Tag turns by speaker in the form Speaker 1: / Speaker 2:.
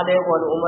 Speaker 1: والعمر